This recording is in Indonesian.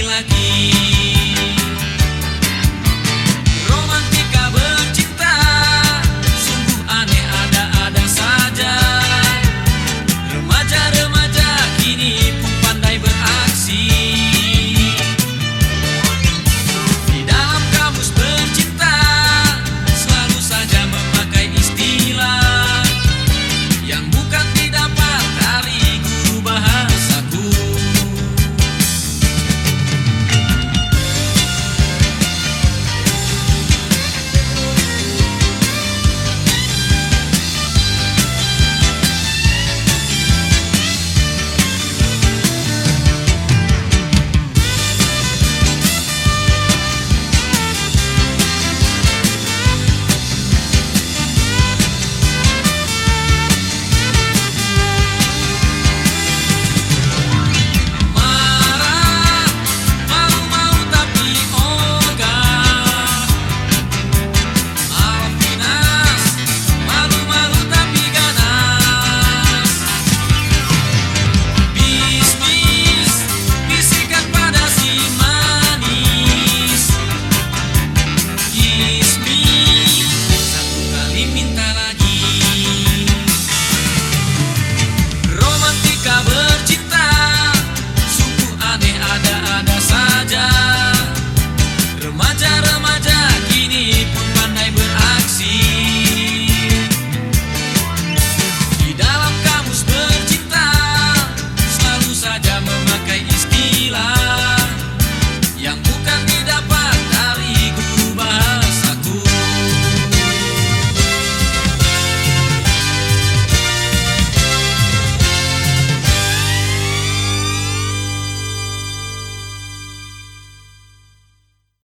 lagi